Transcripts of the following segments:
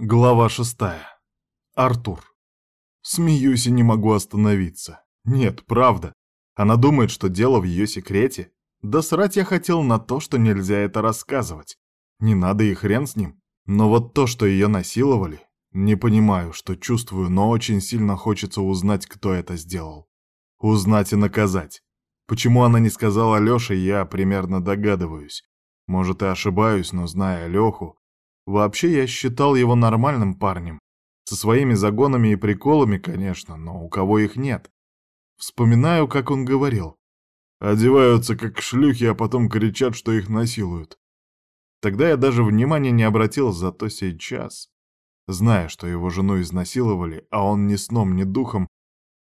Глава шестая. Артур. Смеюсь и не могу остановиться. Нет, правда. Она думает, что дело в ее секрете. Да срать я хотел на то, что нельзя это рассказывать. Не надо и хрен с ним. Но вот то, что ее насиловали, не понимаю, что чувствую, но очень сильно хочется узнать, кто это сделал. Узнать и наказать. Почему она не сказала Лёше, я примерно догадываюсь. Может, и ошибаюсь, но зная Лёху, Вообще я считал его нормальным парнем. Со своими загонами и приколами, конечно, но у кого их нет. Вспоминаю, как он говорил. Одеваются как шлюхи, а потом кричат, что их насилуют. Тогда я даже внимания не обратил, зато сейчас, зная, что его жену изнасиловали, а он ни сном, ни духом,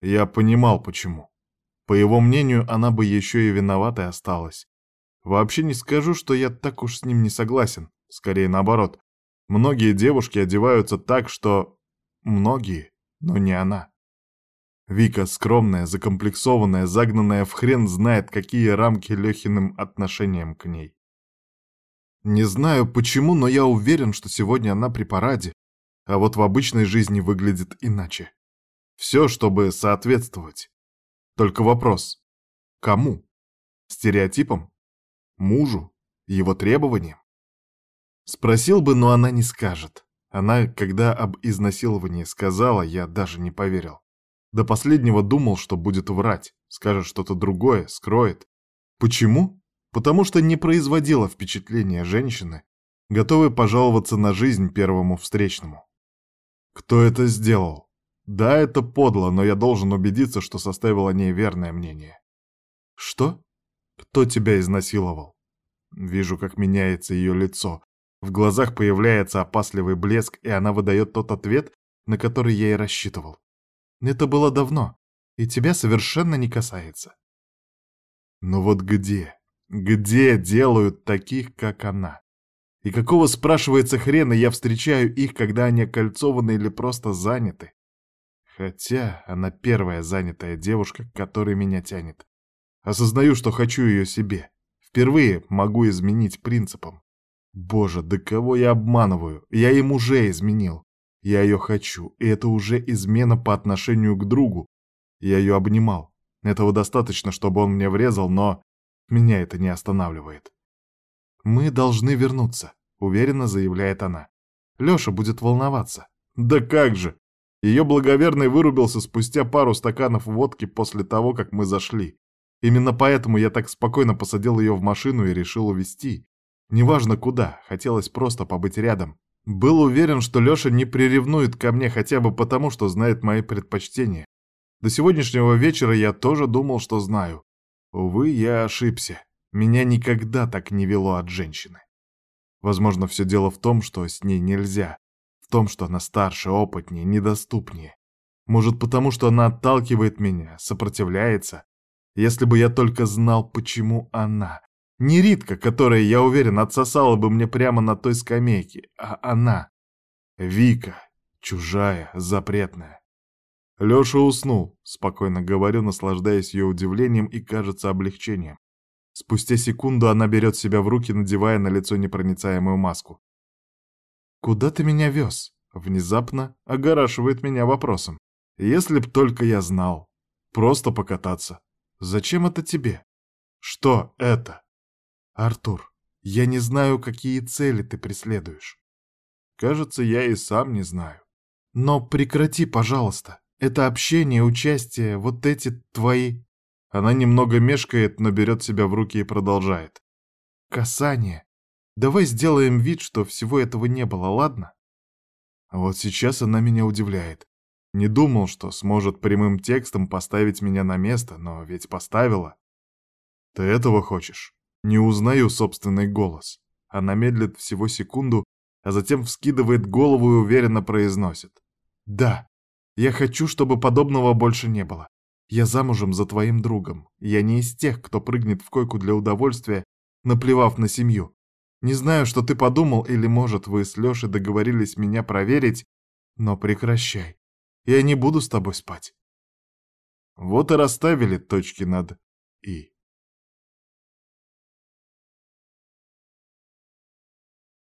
я понимал, почему. По его мнению, она бы еще и виноватой осталась. Вообще не скажу, что я так уж с ним не согласен, скорее наоборот. Многие девушки одеваются так, что... Многие, но не она. Вика скромная, закомплексованная, загнанная в хрен знает, какие рамки Лехиным отношением к ней. Не знаю почему, но я уверен, что сегодня она при параде, а вот в обычной жизни выглядит иначе. Все, чтобы соответствовать. Только вопрос. Кому? Стереотипом? Мужу? Его требованиям? Спросил бы, но она не скажет. Она, когда об изнасиловании сказала, я даже не поверил. До последнего думал, что будет врать, скажет что-то другое, скроет. Почему? Потому что не производила впечатления женщины, готовой пожаловаться на жизнь первому встречному. Кто это сделал? Да, это подло, но я должен убедиться, что составил о ней верное мнение. Что? Кто тебя изнасиловал? Вижу, как меняется ее лицо, в глазах появляется опасливый блеск, и она выдает тот ответ, на который я и рассчитывал. Это было давно, и тебя совершенно не касается. Но вот где, где делают таких, как она? И какого, спрашивается, хрена я встречаю их, когда они окольцованы или просто заняты? Хотя она первая занятая девушка, к которой меня тянет. Осознаю, что хочу ее себе. Впервые могу изменить принципам. Боже, да кого я обманываю? Я им уже изменил. Я ее хочу, и это уже измена по отношению к другу. Я ее обнимал. Этого достаточно, чтобы он мне врезал, но меня это не останавливает. «Мы должны вернуться», — уверенно заявляет она. «Леша будет волноваться». «Да как же!» Ее благоверный вырубился спустя пару стаканов водки после того, как мы зашли. Именно поэтому я так спокойно посадил ее в машину и решил увезти. Неважно куда, хотелось просто побыть рядом. Был уверен, что Лёша не приревнует ко мне хотя бы потому, что знает мои предпочтения. До сегодняшнего вечера я тоже думал, что знаю. Увы, я ошибся. Меня никогда так не вело от женщины. Возможно, все дело в том, что с ней нельзя. В том, что она старше, опытнее, недоступнее. Может, потому что она отталкивает меня, сопротивляется. Если бы я только знал, почему она. Не Ритка, которая, я уверен, отсосала бы мне прямо на той скамейке, а она. Вика, чужая, запретная. Лёша уснул, спокойно говорю, наслаждаясь ее удивлением и, кажется, облегчением. Спустя секунду она берет себя в руки, надевая на лицо непроницаемую маску. «Куда ты меня вез?» Внезапно огорашивает меня вопросом. «Если б только я знал. Просто покататься. Зачем это тебе?» «Что это?» Артур, я не знаю, какие цели ты преследуешь. Кажется, я и сам не знаю. Но прекрати, пожалуйста. Это общение, участие, вот эти твои... Она немного мешкает, но берет себя в руки и продолжает. Касание. Давай сделаем вид, что всего этого не было, ладно? Вот сейчас она меня удивляет. Не думал, что сможет прямым текстом поставить меня на место, но ведь поставила. Ты этого хочешь? не узнаю собственный голос. Она медлит всего секунду, а затем вскидывает голову и уверенно произносит. «Да, я хочу, чтобы подобного больше не было. Я замужем за твоим другом. Я не из тех, кто прыгнет в койку для удовольствия, наплевав на семью. Не знаю, что ты подумал, или, может, вы с Лешей договорились меня проверить, но прекращай. Я не буду с тобой спать». Вот и расставили точки над «и».